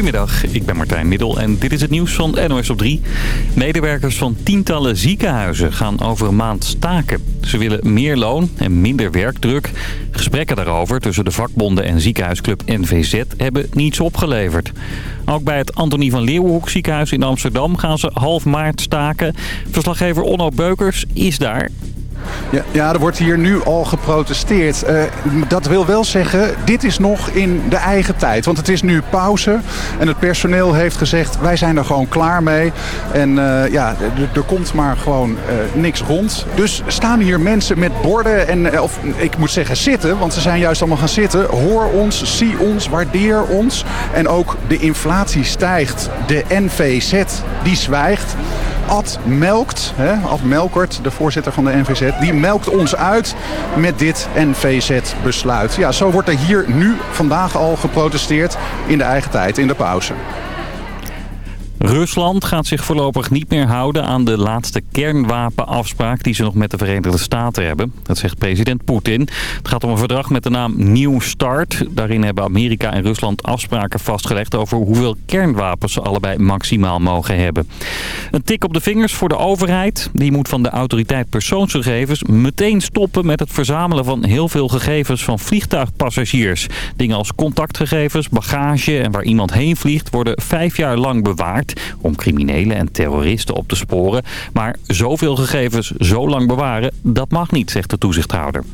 Goedemiddag, ik ben Martijn Middel en dit is het nieuws van NOS op 3. Medewerkers van tientallen ziekenhuizen gaan over een maand staken. Ze willen meer loon en minder werkdruk. Gesprekken daarover tussen de vakbonden en ziekenhuisclub NVZ hebben niets opgeleverd. Ook bij het Antonie van Leeuwenhoek ziekenhuis in Amsterdam gaan ze half maart staken. Verslaggever Onno Beukers is daar. Ja, ja, er wordt hier nu al geprotesteerd. Uh, dat wil wel zeggen, dit is nog in de eigen tijd. Want het is nu pauze en het personeel heeft gezegd... wij zijn er gewoon klaar mee. En uh, ja, er komt maar gewoon uh, niks rond. Dus staan hier mensen met borden en... of ik moet zeggen zitten, want ze zijn juist allemaal gaan zitten. Hoor ons, zie ons, waardeer ons. En ook de inflatie stijgt. De NVZ, die zwijgt. Ad melkt, hè, Ad Melkert, de voorzitter van de NVZ, die melkt ons uit met dit NVZ-besluit. Ja, zo wordt er hier nu vandaag al geprotesteerd in de eigen tijd, in de pauze. Rusland gaat zich voorlopig niet meer houden aan de laatste kernwapenafspraak die ze nog met de Verenigde Staten hebben. Dat zegt president Poetin. Het gaat om een verdrag met de naam New Start. Daarin hebben Amerika en Rusland afspraken vastgelegd over hoeveel kernwapens ze allebei maximaal mogen hebben. Een tik op de vingers voor de overheid. Die moet van de autoriteit persoonsgegevens meteen stoppen met het verzamelen van heel veel gegevens van vliegtuigpassagiers. Dingen als contactgegevens, bagage en waar iemand heen vliegt worden vijf jaar lang bewaard om criminelen en terroristen op te sporen. Maar zoveel gegevens zo lang bewaren, dat mag niet, zegt de toezichthouder.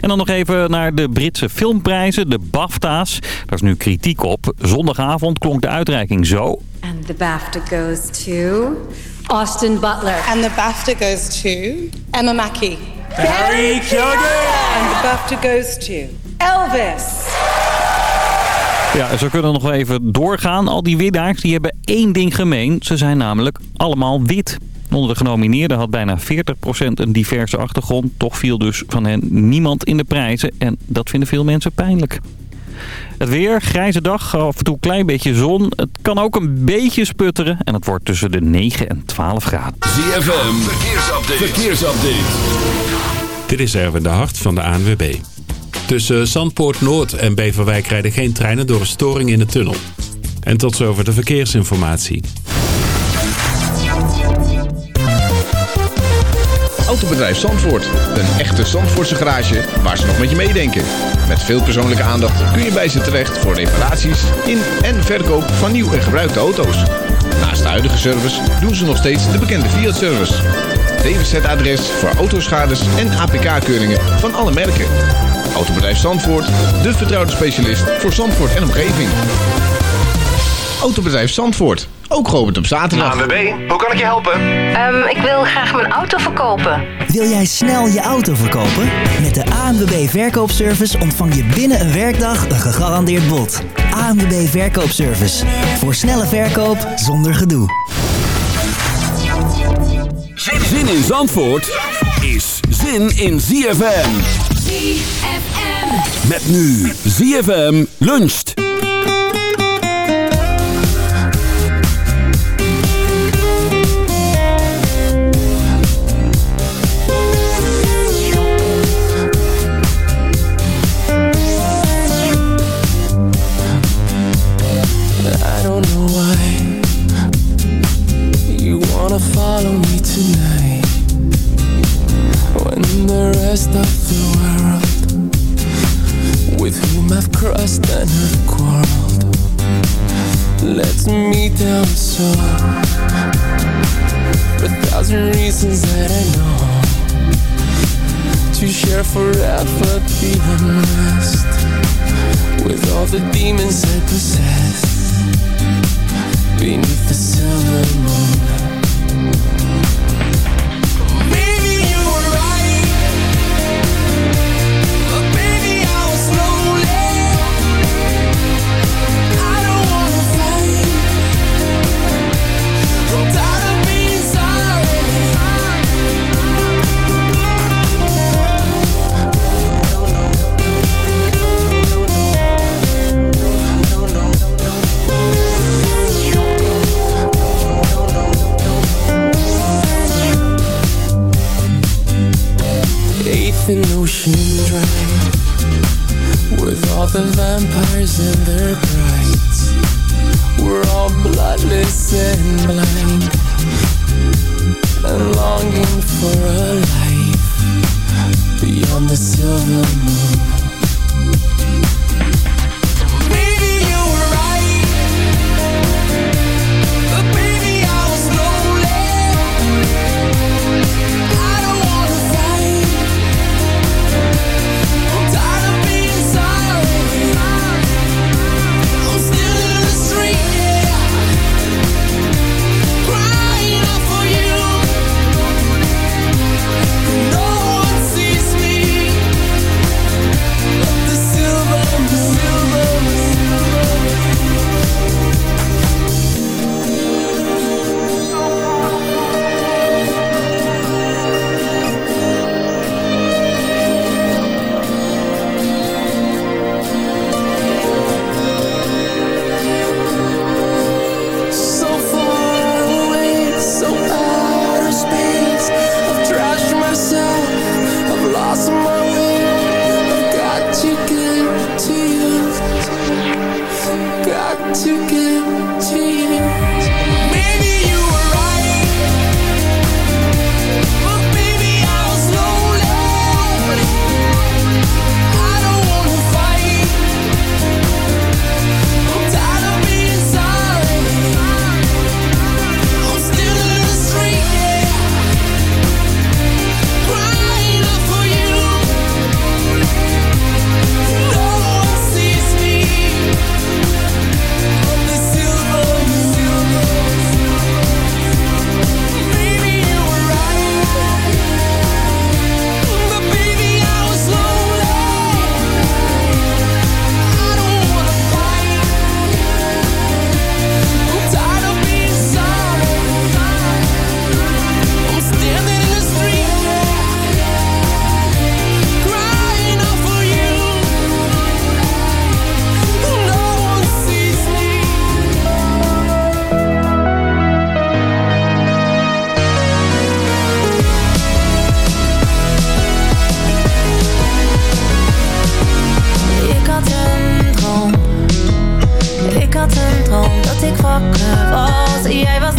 En dan nog even naar de Britse filmprijzen, de BAFTA's. Daar is nu kritiek op. Zondagavond klonk de uitreiking zo. And the BAFTA goes to Austin Butler. And the BAFTA goes to Emma Mackey. Harry. And the BAFTA goes to Elvis. Ja, ze kunnen nog even doorgaan. Al die winnaars die hebben één ding gemeen. Ze zijn namelijk allemaal wit. Onder de genomineerden had bijna 40% een diverse achtergrond. Toch viel dus van hen niemand in de prijzen. En dat vinden veel mensen pijnlijk. Het weer, grijze dag, af en toe een klein beetje zon. Het kan ook een beetje sputteren en het wordt tussen de 9 en 12 graden. ZFM, verkeersupdate. verkeersupdate. Dit is Erwin de Hart van de ANWB. Tussen Zandpoort Noord en Beverwijk rijden geen treinen door een storing in de tunnel. En tot zover de verkeersinformatie. Autobedrijf Zandvoort. Een echte Zandvoortse garage waar ze nog met je meedenken. Met veel persoonlijke aandacht kun je bij ze terecht voor reparaties in en verkoop van nieuw en gebruikte auto's. Naast de huidige service doen ze nog steeds de bekende Fiat-service. DWZ-adres voor autoschades en APK-keuringen van alle merken. Autobedrijf Zandvoort, de vertrouwde specialist voor Zandvoort en omgeving. Autobedrijf Zandvoort, ook geopend op zaterdag. ANWB, hoe kan ik je helpen? Um, ik wil graag mijn auto verkopen. Wil jij snel je auto verkopen? Met de ANWB Verkoopservice ontvang je binnen een werkdag een gegarandeerd bod. ANWB Verkoopservice, voor snelle verkoop zonder gedoe. Zin in Zandvoort is zin in ZFM. Met nu ZFM luncht. Down so a thousand reasons that I know to share forever the unrest with all the demons I possess beneath the silver moon. wakker was. Jij was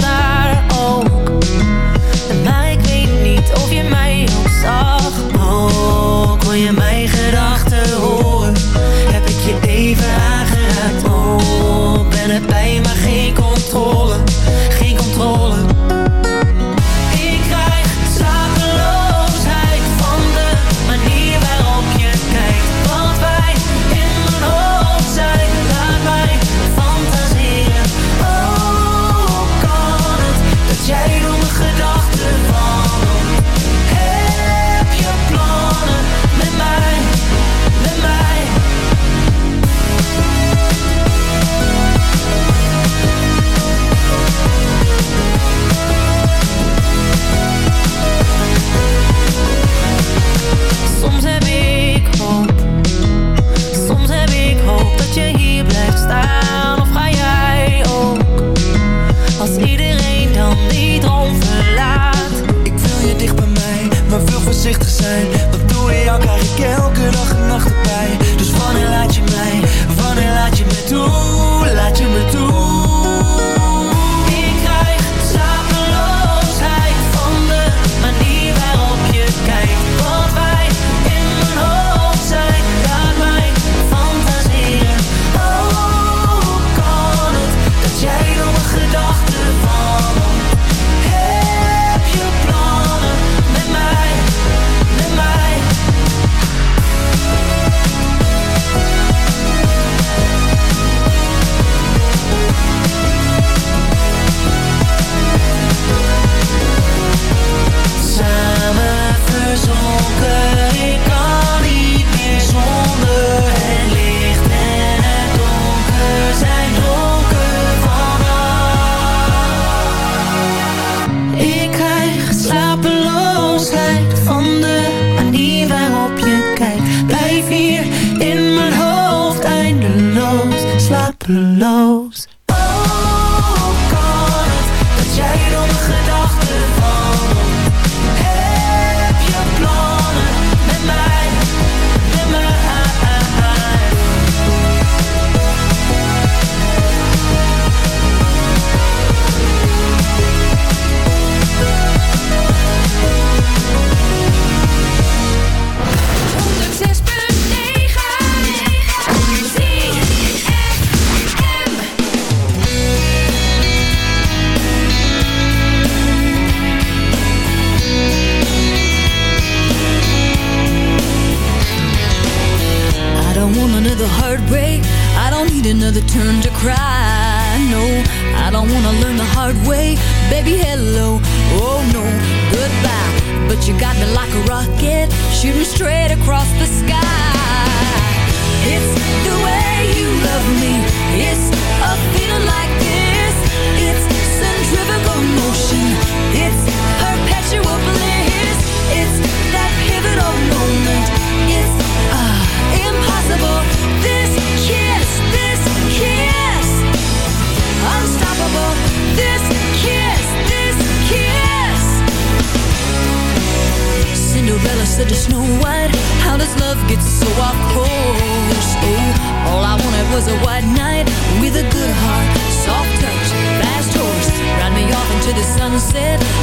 sunset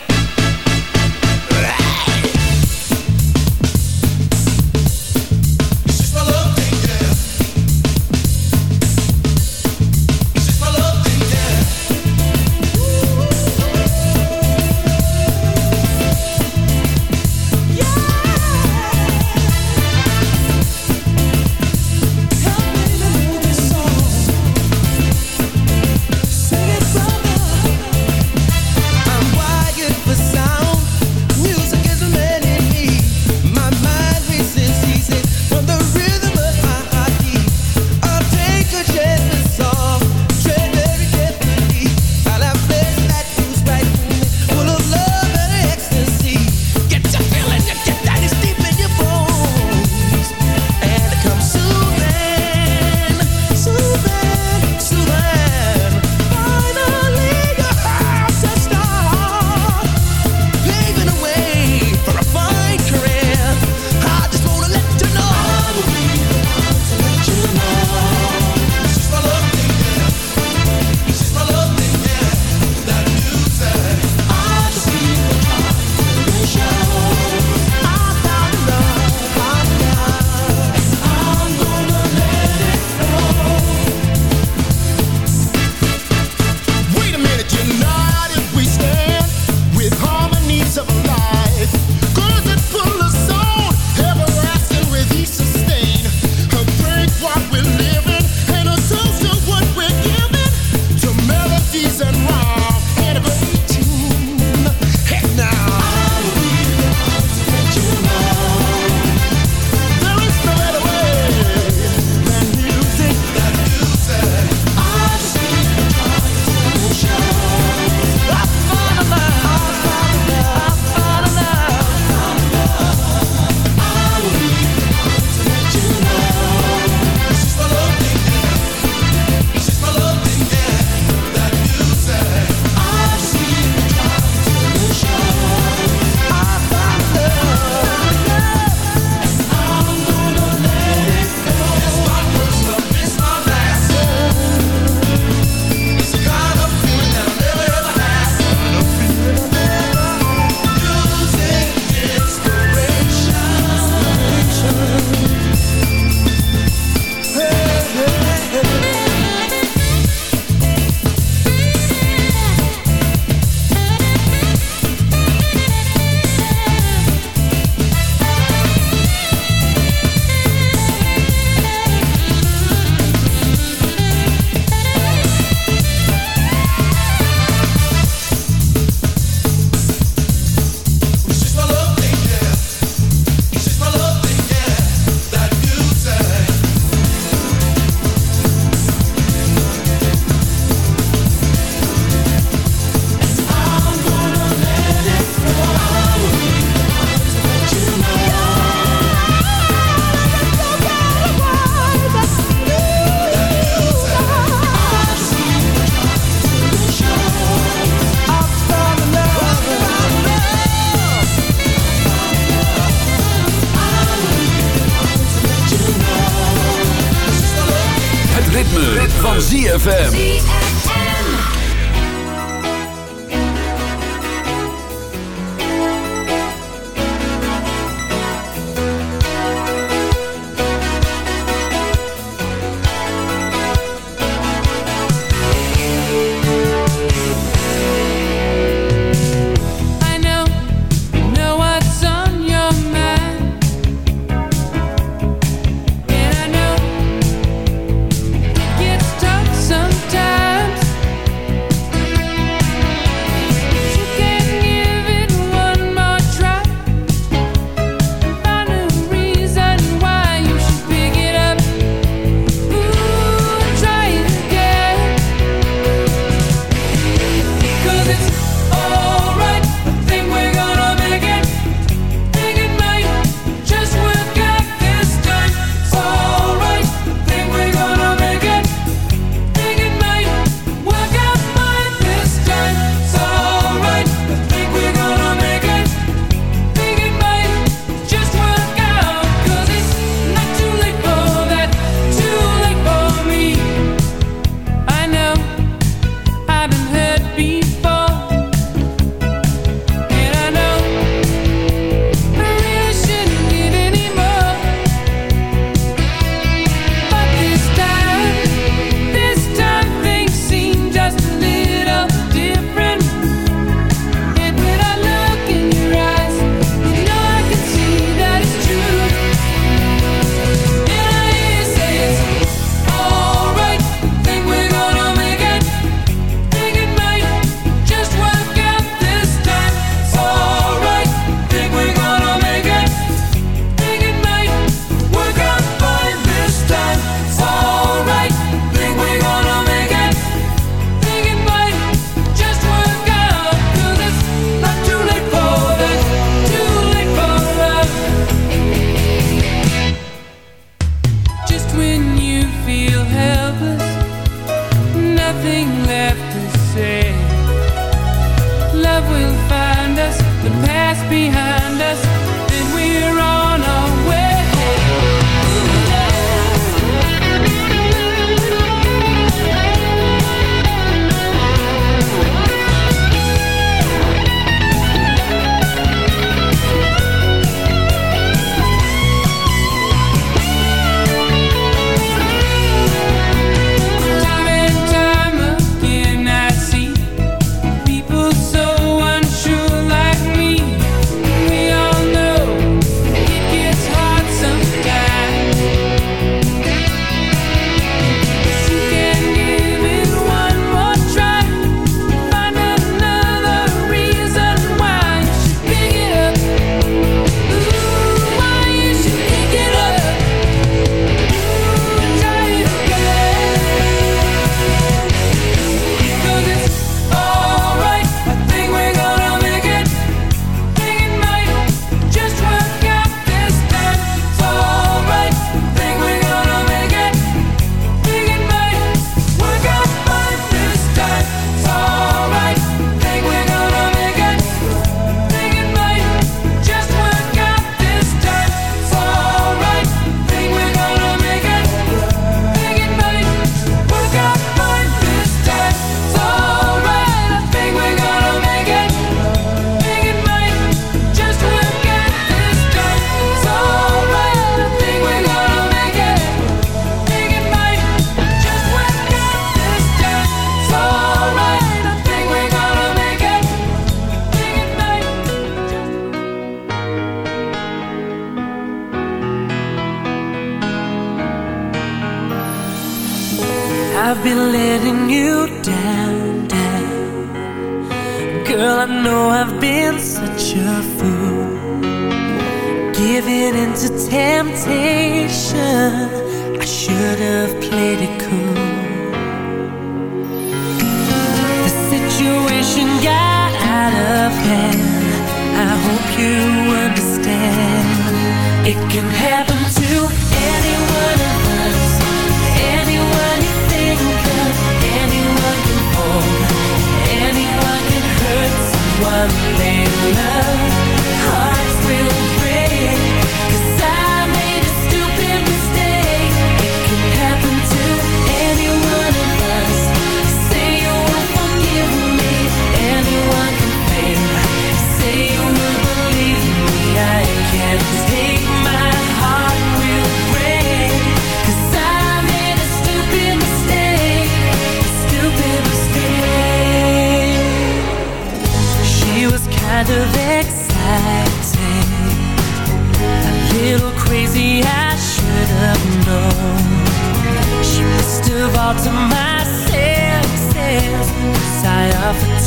van ZFM.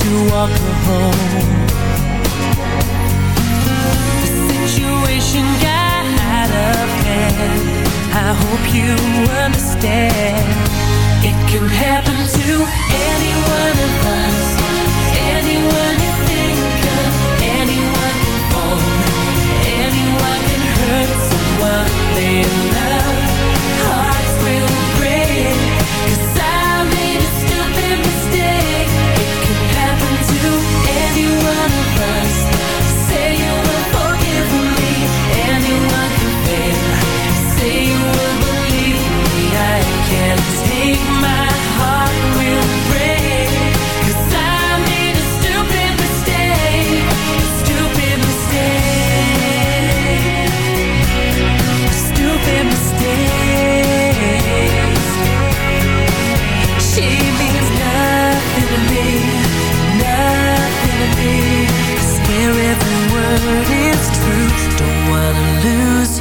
to walk her home. The situation got out of hand. I hope you understand. It can happen to anyone of us. Anyone you think of. Anyone can fall. Anyone can hurt someone. They love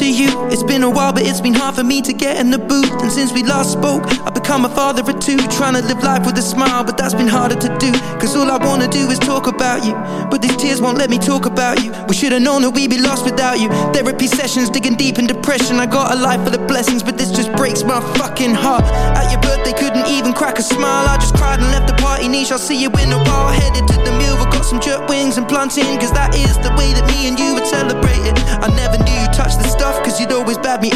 to you. It's been a while, but it's been hard for me to get in the booth. And since we last spoke, I've become a father of two. Trying to live life with a smile, but that's been harder to do. Cause all I wanna do is talk about you. But these tears won't let me talk about you. We should've known that we'd be lost without you. Therapy sessions, digging deep in depression. I got a life full of blessings, but this just breaks my fucking heart. At your birthday, couldn't even crack a smile. I just cried and left the party niche. I'll see you in a while. Headed to the mill, got some jerk wings and plantain. Cause that is the way that me and you would celebrate it. I never knew you touched the stuff, cause you'd always bad me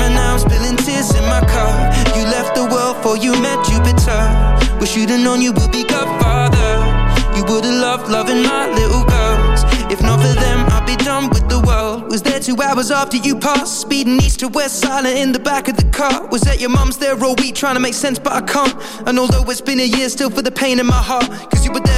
And now I'm spilling tears in my car. You left the world for you met Jupiter. Wish you'd have known you would be Godfather. You would've loved loving my little girls. If not for them, I'd be done with the world. Was there two hours after you passed, speeding east to west, silent in the back of the car. Was at your mum's there all week, trying to make sense, but I can't. And although it's been a year, still for the pain in my heart. Cause you were there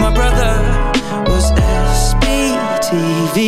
My brother was SBTV.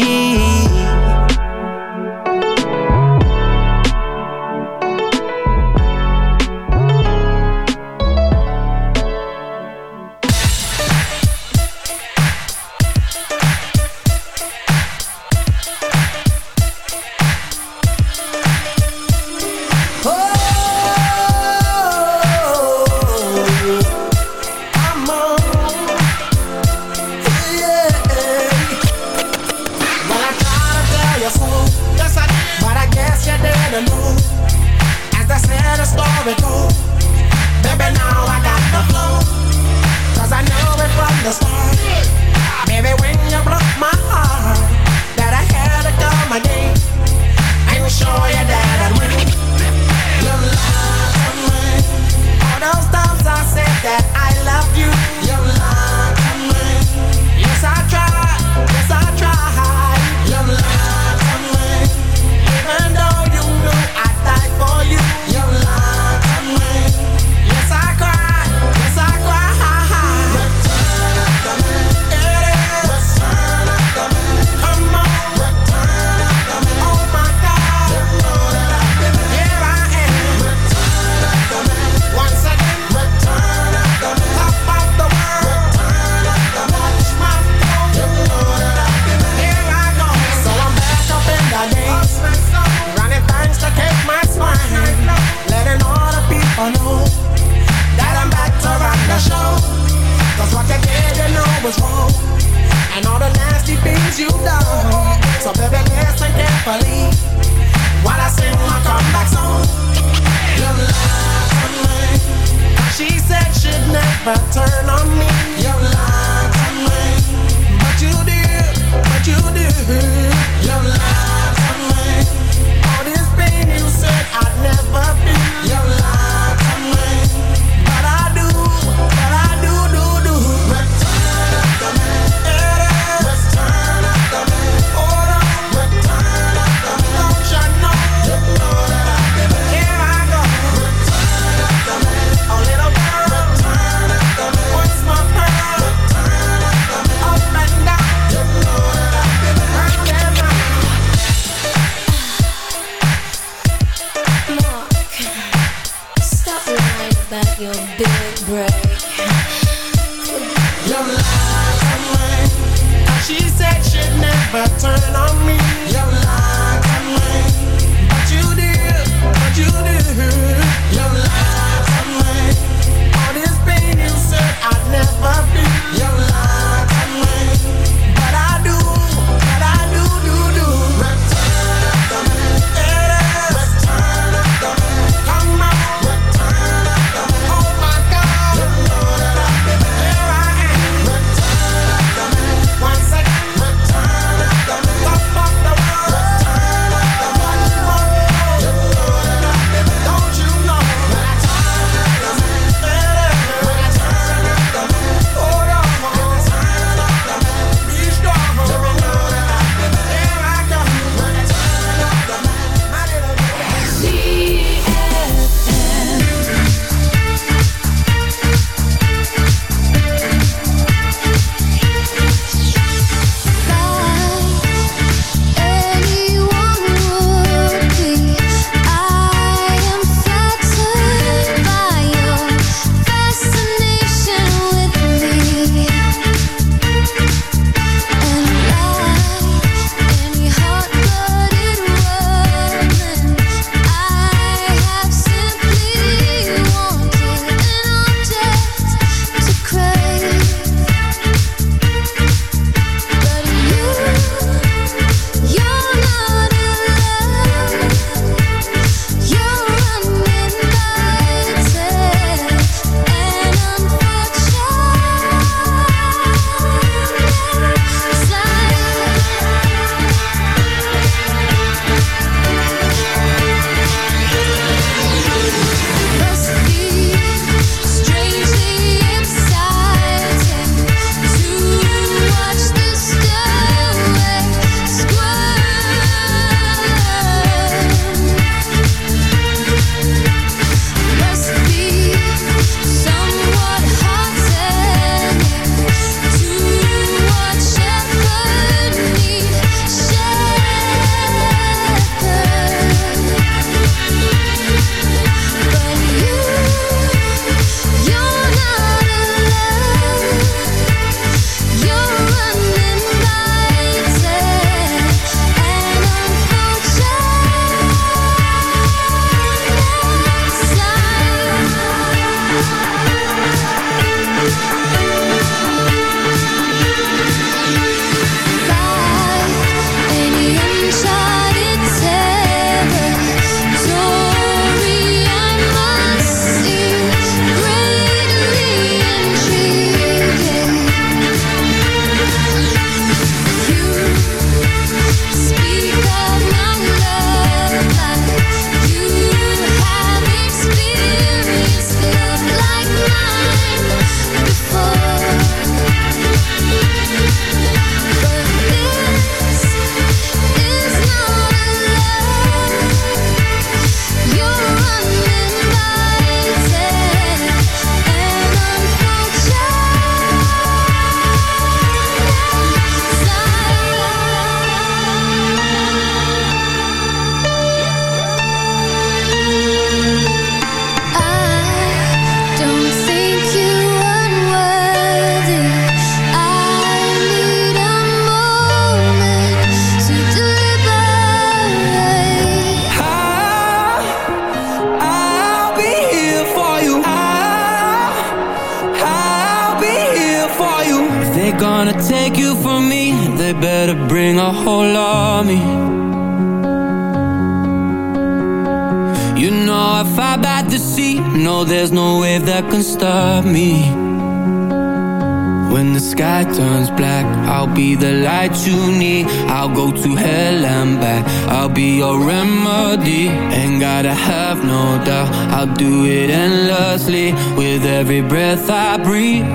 hell and back I'll be your remedy. Ain't gotta have no doubt I'll do it endlessly With every breath I breathe.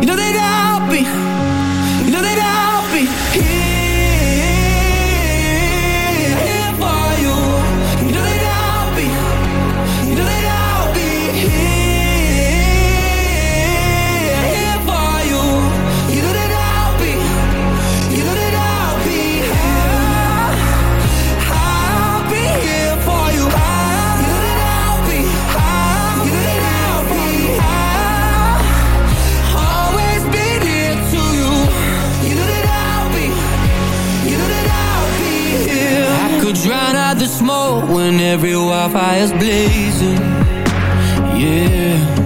You know they got when every wildfire's blazing. Yeah.